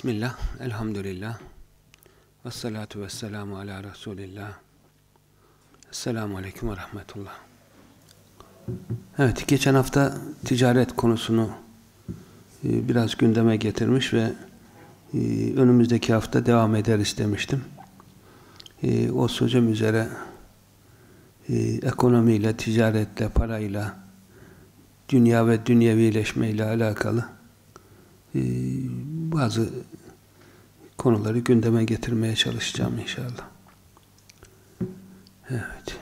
Bismillah, elhamdülillah. Ve salatu ve selamu ala Resulillah. Esselamu Aleyküm ve Rahmetullah. Evet, geçen hafta ticaret konusunu e, biraz gündeme getirmiş ve e, önümüzdeki hafta devam ederiz demiştim. E, o sözüm üzere ekonomiyle, ticaretle, parayla, dünya ve dünyevileşmeyle alakalı bazı konuları gündeme getirmeye çalışacağım inşallah. Evet.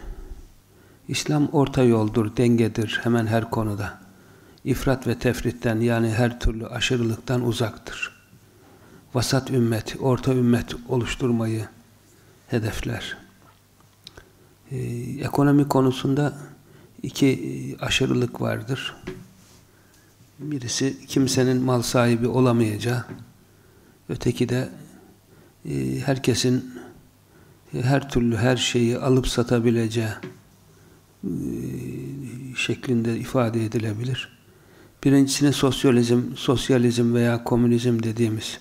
İslam orta yoldur, dengedir hemen her konuda. İfrat ve tefritten yani her türlü aşırılıktan uzaktır. Vasat ümmet, orta ümmet oluşturmayı hedefler. Ee, ekonomi konusunda iki aşırılık vardır. Birisi kimsenin mal sahibi olamayacağı, öteki de herkesin e, her türlü her şeyi alıp satabileceği e, şeklinde ifade edilebilir. Birincisine sosyalizm, sosyalizm veya komünizm dediğimiz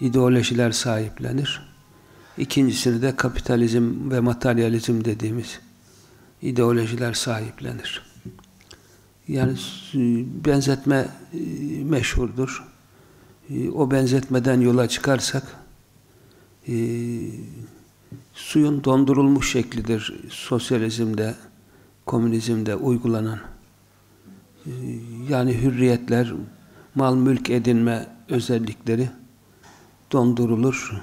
ideolojiler sahiplenir. İkincisini de kapitalizm ve materyalizm dediğimiz ideolojiler sahiplenir. Yani benzetme e, meşhurdur. O benzetmeden yola çıkarsak e, suyun dondurulmuş şeklidir sosyalizmde, komünizmde uygulanan. Yani hürriyetler, mal mülk edinme özellikleri dondurulur.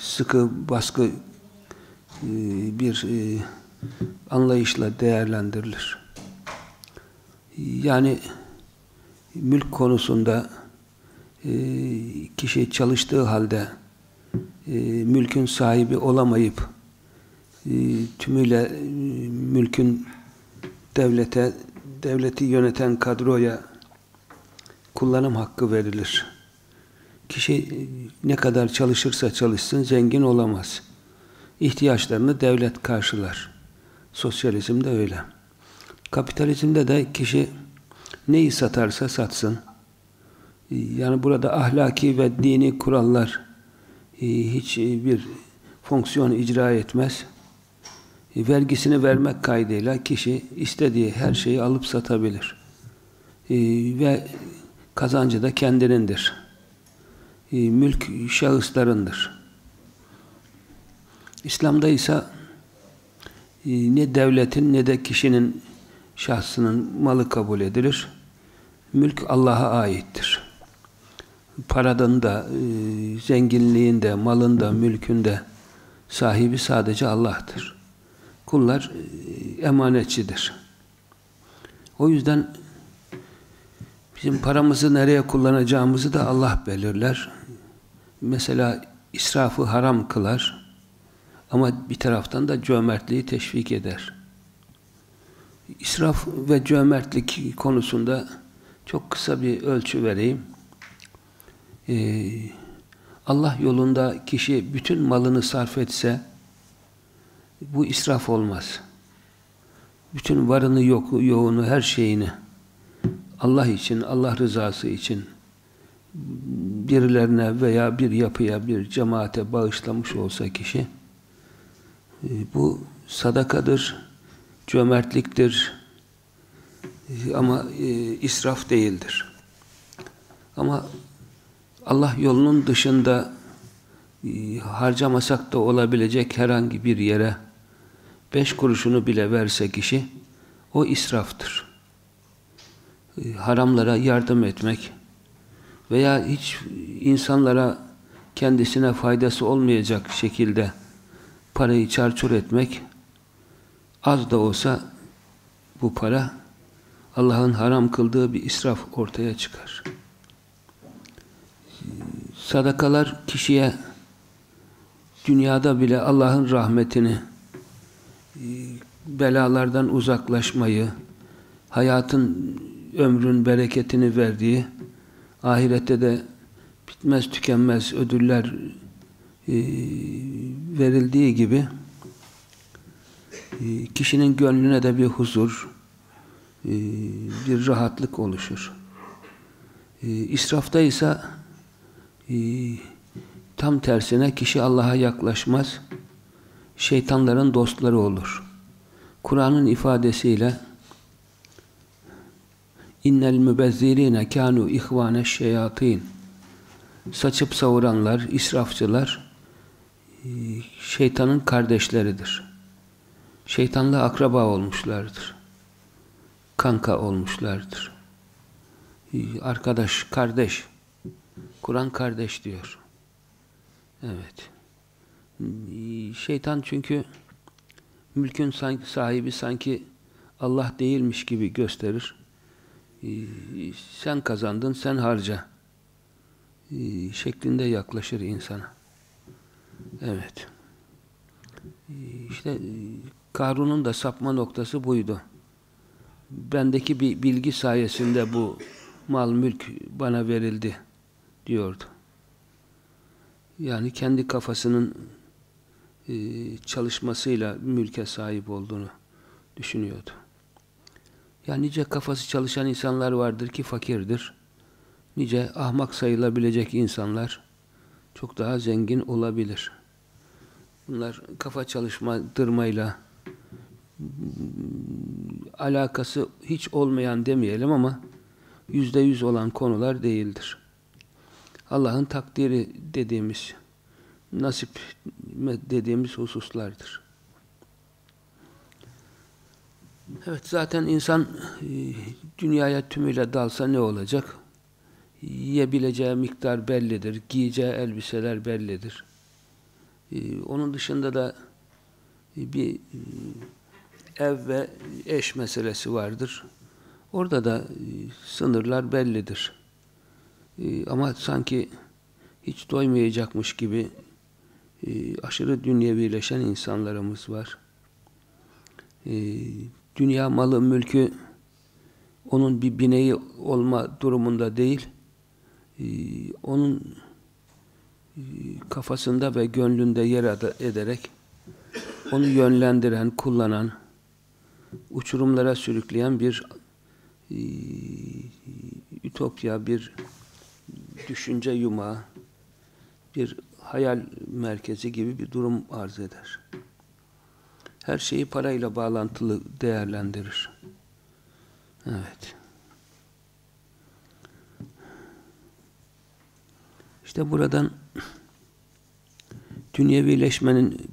Sıkı baskı bir anlayışla değerlendirilir. Yani mülk konusunda e, kişi çalıştığı halde e, mülkün sahibi olamayıp e, tümüyle e, mülkün devlete, devleti yöneten kadroya kullanım hakkı verilir. Kişi ne kadar çalışırsa çalışsın zengin olamaz. İhtiyaçlarını devlet karşılar. Sosyalizm de öyle. Kapitalizmde de kişi neyi satarsa satsın. Yani burada ahlaki ve dini kurallar e, hiç bir fonksiyon icra etmez. E, vergisini vermek kaydıyla kişi istediği her şeyi alıp satabilir. E, ve kazancı da kendinindir. Mülk şahıslarındır. İslam'da ise ne devletin ne de kişinin şahsının malı kabul edilir. Mülk Allah'a aittir. Paradan da, e, zenginliğin de, malın da, mülkün de sahibi sadece Allah'tır. Kullar e, emanetçidir. O yüzden bizim paramızı nereye kullanacağımızı da Allah belirler. Mesela israfı haram kılar ama bir taraftan da cömertliği teşvik eder. İsraf ve cömertlik konusunda çok kısa bir ölçü vereyim. Ee, Allah yolunda kişi bütün malını sarf etse bu israf olmaz. Bütün varını yoku, yoğunu, her şeyini Allah için, Allah rızası için birilerine veya bir yapıya, bir cemaate bağışlamış olsa kişi e, bu sadakadır, cömertliktir ama e, israf değildir. Ama Allah yolunun dışında e, harcamasak da olabilecek herhangi bir yere beş kuruşunu bile verse kişi o israftır. E, haramlara yardım etmek veya hiç insanlara kendisine faydası olmayacak şekilde parayı çarçur etmek az da olsa bu para Allah'ın haram kıldığı bir israf ortaya çıkar. Sadakalar kişiye dünyada bile Allah'ın rahmetini belalardan uzaklaşmayı hayatın ömrün bereketini verdiği ahirette de bitmez tükenmez ödüller verildiği gibi ee, kişinin gönlüne de bir huzur, e, bir rahatlık oluşur. İsrafta ise Ee, tam tersine kişi Allah'a yaklaşmaz. Şeytanların dostları olur. Kur'an'ın ifadesiyle innel mübezzirine kanu ihvane şeyatin saçıp savuranlar, israfçılar e, şeytanın kardeşleridir. Şeytanla akraba olmuşlardır. Kanka olmuşlardır. E, arkadaş, kardeş. Kur'an kardeş diyor. Evet. E, şeytan çünkü mülkün sahibi sanki Allah değilmiş gibi gösterir. Sen kazandın, sen harca ee, şeklinde yaklaşır insana. Evet. Ee, işte e, Karun'un da sapma noktası buydu. Bendeki bir bilgi sayesinde bu mal mülk bana verildi diyordu. Yani kendi kafasının e, çalışmasıyla mülke sahip olduğunu düşünüyordu. Yani nice kafası çalışan insanlar vardır ki fakirdir nice ahmak sayılabilecek insanlar çok daha zengin olabilir. Bunlar kafa çalışmadırmayla alakası hiç olmayan demeyelim ama yüzde yüz olan konular değildir. Allah'ın takdiri dediğimiz, nasip dediğimiz hususlardır. Evet zaten insan e, dünyaya tümüyle dalsa ne olacak? yiyebileceği miktar bellidir. Giyeceği elbiseler bellidir. Ee, onun dışında da bir e, ev ve eş meselesi vardır. Orada da e, sınırlar bellidir. E, ama sanki hiç doymayacakmış gibi aşırı dünyevileşen insanlarımız var. Dünya malı, mülkü onun bir bineği olma durumunda değil, ee, onun e, kafasında ve gönlünde yer ederek onu yönlendiren, kullanan, uçurumlara sürükleyen bir e, ütopya, bir düşünce yumağı, bir hayal merkezi gibi bir durum arz eder. Her şeyi parayla bağlantılı değerlendirir. Evet. İşte buradan dünyevileşmenin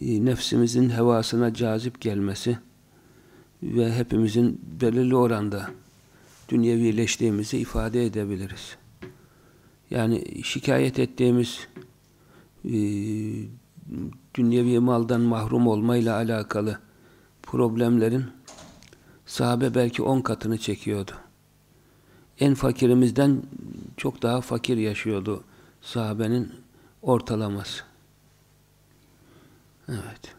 e, nefsimizin hevasına cazip gelmesi ve hepimizin belirli oranda dünyevileştiğimizi ifade edebiliriz. Yani şikayet ettiğimiz e, dünyevi maldan mahrum olmayla alakalı problemlerin sahabe belki on katını çekiyordu en fakirimizden çok daha fakir yaşıyordu sahabenin ortalaması. Evet.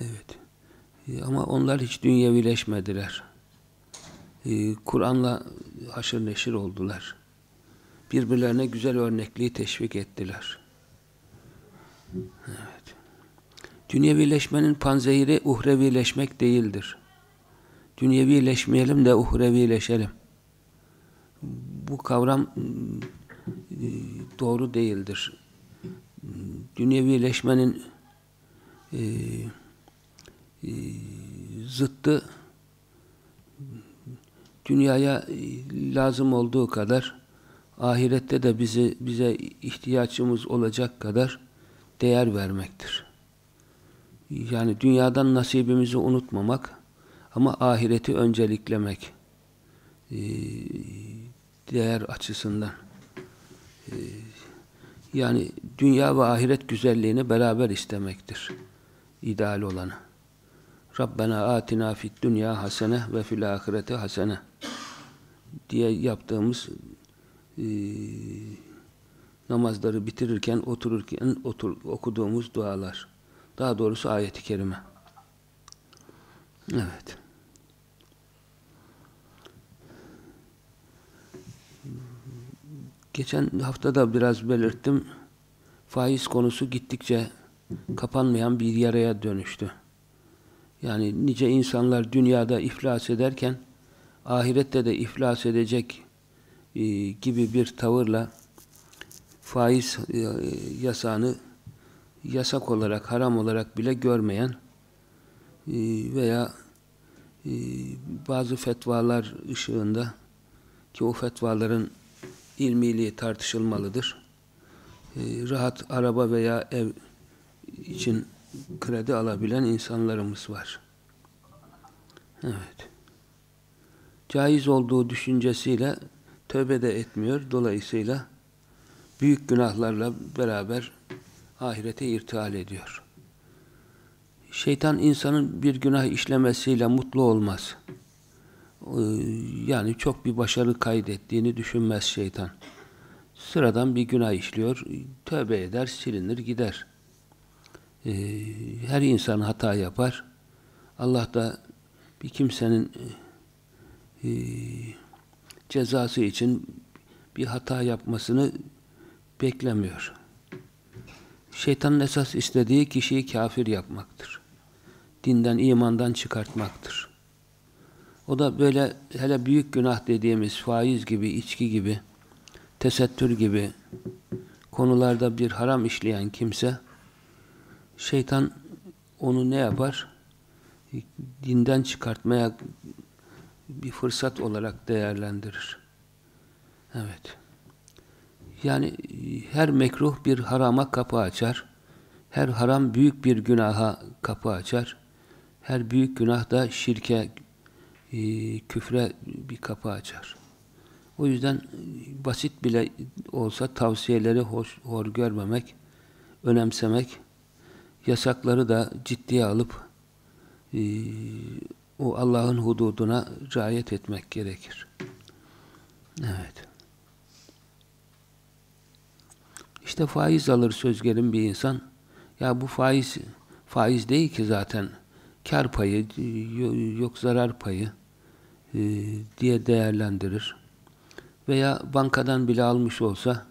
Evet. E, ama onlar hiç dünyevileşmediler. E, Kur'an'la haşır neşir oldular. Birbirlerine güzel örnekliği teşvik ettiler. Evet. Dünyevileşmenin panzehiri uhrevileşmek değildir dünyevileşmeyelim de uhrevileşelim. Bu kavram e, doğru değildir. Dünyevileşmenin e, zıttı dünyaya lazım olduğu kadar ahirette de bizi bize ihtiyacımız olacak kadar değer vermektir. Yani dünyadan nasibimizi unutmamak ama ahireti önceliklemek e, değer açısından e, yani dünya ve ahiret güzelliğini beraber istemektir. ideal olanı. Rabbena atina fid dünya hasene ve fil ahireti hasene diye yaptığımız e, namazları bitirirken, otururken otur, okuduğumuz dualar. Daha doğrusu ayeti kerime. Evet. Geçen hafta da biraz belirttim. Faiz konusu gittikçe kapanmayan bir yaraya dönüştü. Yani nice insanlar dünyada iflas ederken ahirette de iflas edecek e, gibi bir tavırla faiz e, yasağını yasak olarak, haram olarak bile görmeyen e, veya e, bazı fetvalar ışığında ki o fetvaların ilmiliği tartışılmalıdır. Rahat araba veya ev için kredi alabilen insanlarımız var. Evet. Caiz olduğu düşüncesiyle tövbe de etmiyor. Dolayısıyla büyük günahlarla beraber ahirete irtihal ediyor. Şeytan insanın bir günah işlemesiyle mutlu olmaz. Ee, yani çok bir başarı kaydettiğini düşünmez şeytan. Sıradan bir günah işliyor, tövbe eder, silinir gider. Ee, her insan hata yapar. Allah da bir kimsenin e, cezası için bir hata yapmasını beklemiyor. Şeytanın esas istediği kişiyi kafir yapmaktır. Dinden, imandan çıkartmaktır. O da böyle hele büyük günah dediğimiz faiz gibi, içki gibi, tesettür gibi konularda bir haram işleyen kimse şeytan onu ne yapar? Dinden çıkartmaya bir fırsat olarak değerlendirir. Evet. Yani her mekruh bir harama kapı açar. Her haram büyük bir günaha kapı açar. Her büyük günah da şirke, e, küfre bir kapı açar. O yüzden basit bile olsa tavsiyeleri hoş, hor görmemek, önemsemek, yasakları da ciddiye alıp e, o Allah'ın hududuna riayet etmek gerekir. Evet. İşte faiz alır söz gelin bir insan. Ya bu faiz faiz değil ki zaten. Kar payı, yok zarar payı e, diye değerlendirir. Veya bankadan bile almış olsa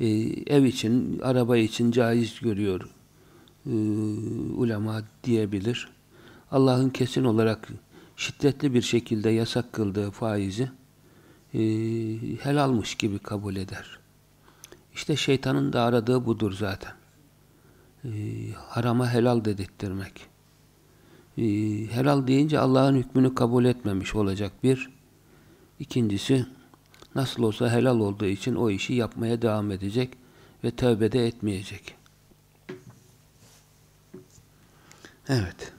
e, ev için, araba için caiz görüyor e, ulema diyebilir. Allah'ın kesin olarak şiddetli bir şekilde yasak kıldığı faizi e, helalmış gibi kabul eder. İşte şeytanın da aradığı budur zaten. E, harama helal dedirttirmek. E, helal deyince Allah'ın hükmünü kabul etmemiş olacak bir. İkincisi, nasıl olsa helal olduğu için o işi yapmaya devam edecek ve tövbe de etmeyecek. Evet.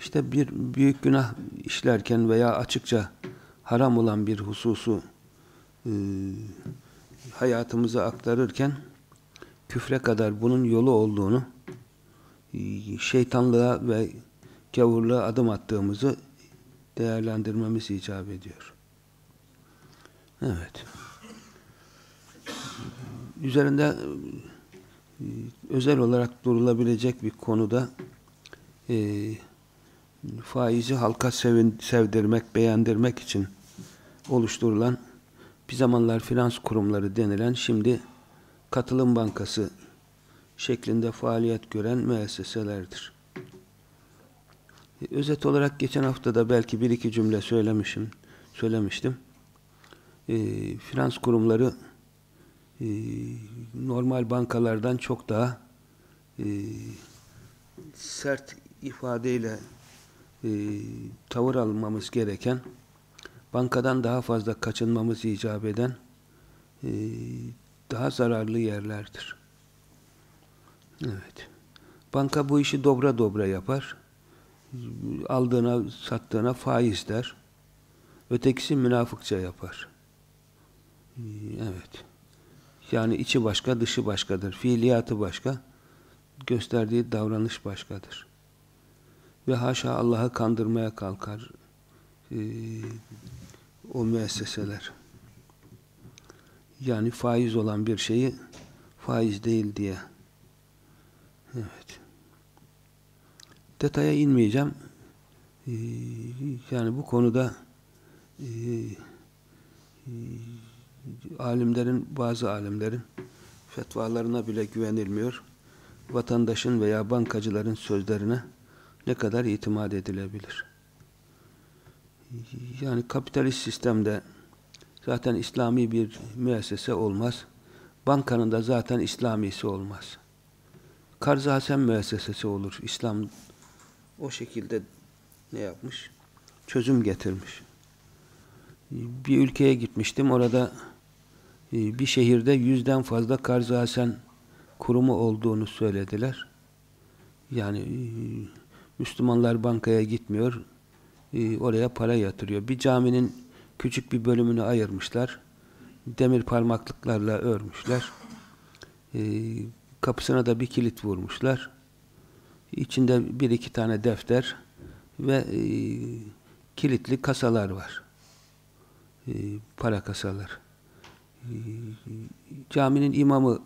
İşte bir büyük günah işlerken veya açıkça haram olan bir hususu e, hayatımıza aktarırken küfre kadar bunun yolu olduğunu e, şeytanlığa ve gavurluğa adım attığımızı değerlendirmemiz icap ediyor. Evet. Üzerinde e, özel olarak durulabilecek bir konuda e, faizi halka sevin, sevdirmek, beğendirmek için oluşturulan bir zamanlar finans kurumları denilen şimdi katılım bankası şeklinde faaliyet gören müesseselerdir. Özet olarak geçen hafta da belki bir iki cümle söylemişim, söylemiştim. E, finans kurumları e, normal bankalardan çok daha e, sert ifadeyle e, tavır almamız gereken, bankadan daha fazla kaçınmamız icap eden e, daha zararlı yerlerdir. Evet. Banka bu işi dobra dobra yapar. Aldığına, sattığına faiz der. Ötekisi münafıkça yapar. E, evet. Yani içi başka, dışı başkadır. Fiiliyatı başka, gösterdiği davranış başkadır ve haşa Allah'ı kandırmaya kalkar e, o müesseseler. Yani faiz olan bir şeyi faiz değil diye. Evet. Detaya inmeyeceğim. Ee, yani bu konuda e, e, alimlerin, bazı alimlerin fetvalarına bile güvenilmiyor. Vatandaşın veya bankacıların sözlerine ne kadar itimat edilebilir? Yani kapitalist sistemde zaten İslami bir müessese olmaz. Bankanın da zaten İslamisi olmaz. Karz-ı Hasen müessesesi olur. İslam o şekilde ne yapmış? Çözüm getirmiş. Bir ülkeye gitmiştim. Orada e, bir şehirde yüzden fazla Karz-ı Hasen kurumu olduğunu söylediler. Yani e, Müslümanlar bankaya gitmiyor, e, oraya para yatırıyor. Bir caminin küçük bir bölümünü ayırmışlar. Demir parmaklıklarla örmüşler. Kapısına da bir kilit vurmuşlar. İçinde bir iki tane defter ve kilitli kasalar var. Para kasalar. Caminin imamı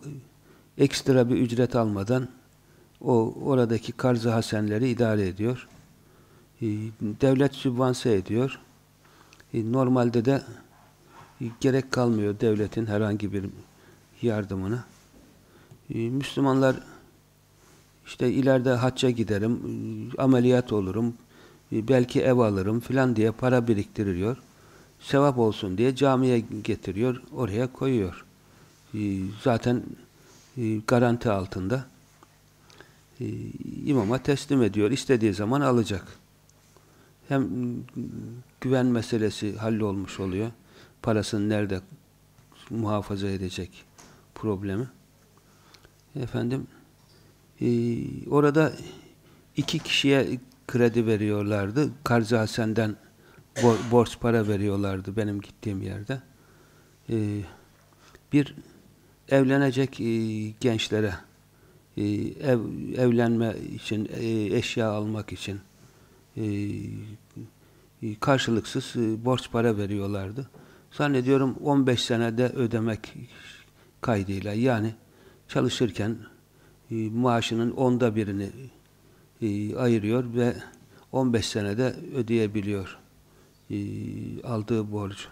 ekstra bir ücret almadan o oradaki karzı hasenleri idare ediyor. E, devlet sübvanse ediyor. E, normalde de gerek kalmıyor devletin herhangi bir yardımına. E, Müslümanlar işte ileride hacca giderim, ameliyat olurum, belki ev alırım filan diye para biriktiriyor. Sevap olsun diye camiye getiriyor, oraya koyuyor. Zaten garanti altında e, imama teslim ediyor. İstediği zaman alacak. Hem güven meselesi hallolmuş oluyor. Parasını nerede muhafaza edecek problemi. Efendim e, orada iki kişiye kredi veriyorlardı. Karzı Hasen'den borç para veriyorlardı benim gittiğim yerde. E, bir evlenecek gençlere e, ev evlenme için, e, eşya almak için e, karşılıksız borç para veriyorlardı. Zannediyorum 15 senede ödemek kaydıyla yani çalışırken maaşının onda birini ayırıyor ve 15 senede ödeyebiliyor aldığı borcu.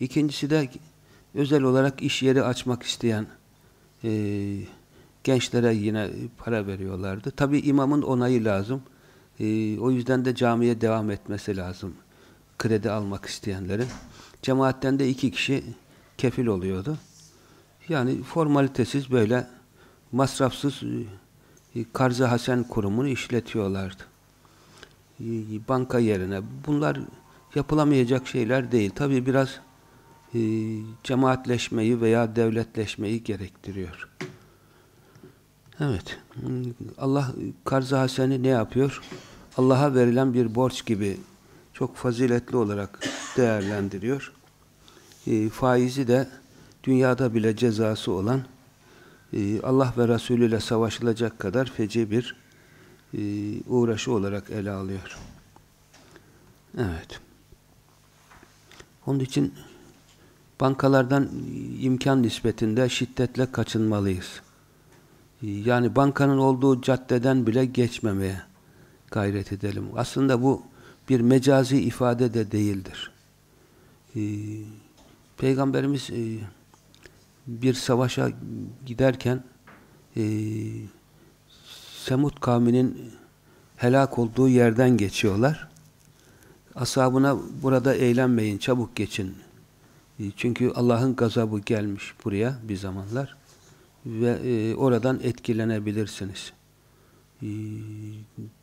İkincisi de özel olarak iş yeri açmak isteyen gençlere yine para veriyorlardı. Tabi imamın onayı lazım. E, o yüzden de camiye devam etmesi lazım. Kredi almak isteyenlerin. Cemaatten de iki kişi kefil oluyordu. Yani formalitesiz böyle masrafsız e, Karza Hasen kurumunu işletiyorlardı. E, banka yerine. Bunlar yapılamayacak şeyler değil. Tabi biraz e, cemaatleşmeyi veya devletleşmeyi gerektiriyor. Evet. Allah karz-ı haseni ne yapıyor? Allah'a verilen bir borç gibi çok faziletli olarak değerlendiriyor. E, faizi de dünyada bile cezası olan e, Allah ve Resulü ile savaşılacak kadar feci bir e, uğraşı olarak ele alıyor. Evet. Onun için bankalardan imkan nispetinde şiddetle kaçınmalıyız. Yani bankanın olduğu caddeden bile geçmemeye gayret edelim. Aslında bu bir mecazi ifade de değildir. Ee, Peygamberimiz e, bir savaşa giderken e, Semud kavminin helak olduğu yerden geçiyorlar. Asabına burada eğlenmeyin, çabuk geçin. E, çünkü Allah'ın gazabı gelmiş buraya bir zamanlar ve e, oradan etkilenebilirsiniz e,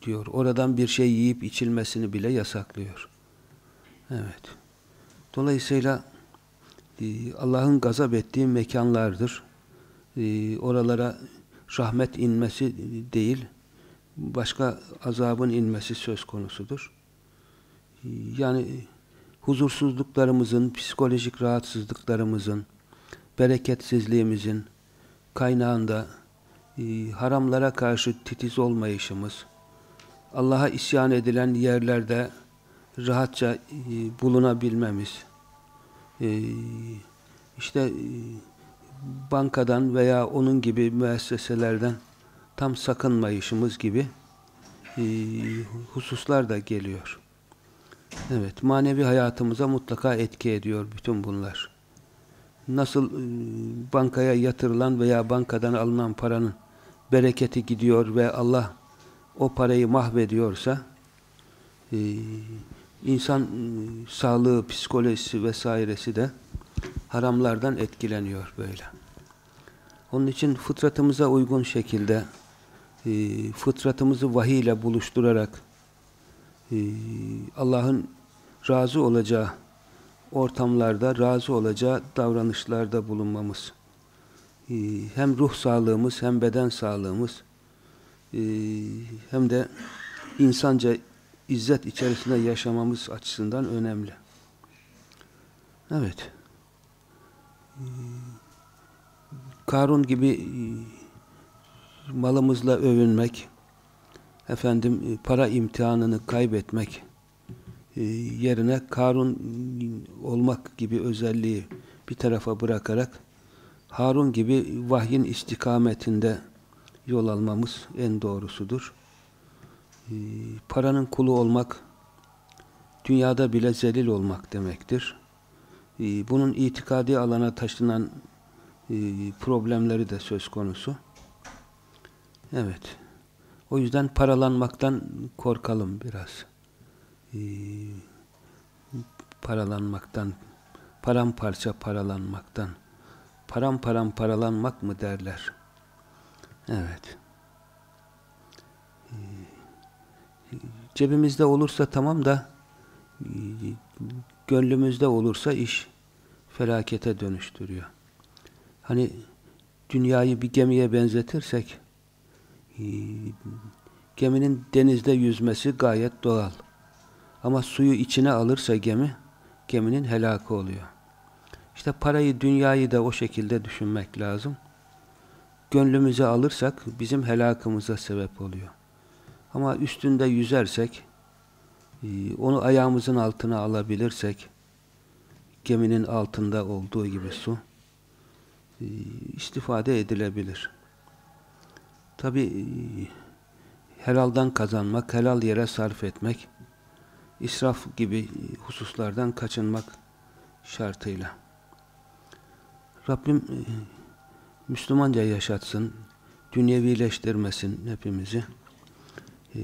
diyor. Oradan bir şey yiyip içilmesini bile yasaklıyor. Evet. Dolayısıyla e, Allah'ın gazap ettiği mekanlardır. E, oralara rahmet inmesi değil, başka azabın inmesi söz konusudur. E, yani huzursuzluklarımızın, psikolojik rahatsızlıklarımızın, bereketsizliğimizin, kaynağında e, haramlara karşı titiz olmayışımız, Allah'a isyan edilen yerlerde rahatça e, bulunabilmemiz, e, işte bankadan veya onun gibi müesseselerden tam sakınmayışımız gibi hususlar da geliyor. Evet, manevi hayatımıza mutlaka etki ediyor bütün bunlar nasıl e, bankaya yatırılan veya bankadan alınan paranın bereketi gidiyor ve Allah o parayı mahvediyorsa e, insan e, sağlığı, psikolojisi vesairesi de haramlardan etkileniyor böyle. Onun için fıtratımıza uygun şekilde fıtratımızı vahiy ile buluşturarak Allah'ın razı olacağı ortamlarda, razı olacağı davranışlarda bulunmamız. E, hem ruh sağlığımız, hem beden sağlığımız, e, hem de insanca izzet içerisinde yaşamamız açısından önemli. Evet. E, Karun gibi malımızla övünmek, efendim para imtihanını kaybetmek yerine Karun olmak gibi özelliği bir tarafa bırakarak Harun gibi vahyin istikametinde yol almamız en doğrusudur. Paranın kulu olmak dünyada bile zelil olmak demektir. Bunun itikadi alana taşınan problemleri de söz konusu. Evet. O yüzden paralanmaktan korkalım biraz. Ee, paralanmaktan, paramparça paralanmaktan. Param paralanmak mı derler. Evet. Ee, cebimizde olursa tamam da e, gönlümüzde olursa iş felakete dönüştürüyor. Hani dünyayı bir gemiye benzetirsek ee, geminin denizde yüzmesi gayet doğal. Ama suyu içine alırsa gemi, geminin helakı oluyor. İşte parayı, dünyayı da o şekilde düşünmek lazım. Gönlümüze alırsak bizim helakımıza sebep oluyor. Ama üstünde yüzersek, e, onu ayağımızın altına alabilirsek, geminin altında olduğu gibi su, e, istifade edilebilir. Tabi e, helaldan kazanmak, helal yere sarf etmek, israf gibi hususlardan kaçınmak şartıyla. Rabbim e, Müslümanca yaşatsın, dünyevileştirmesin hepimizi. E,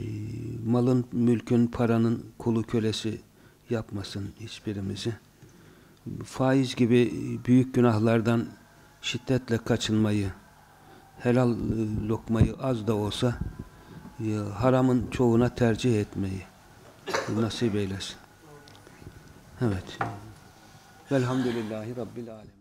malın, mülkün, paranın kulu kölesi yapmasın hiçbirimizi. Faiz gibi büyük günahlardan şiddetle kaçınmayı, helal e, lokmayı az da olsa haramın çoğuna tercih etmeyi nasip eylesin. Evet. Velhamdülillahi Rabbil Alemin.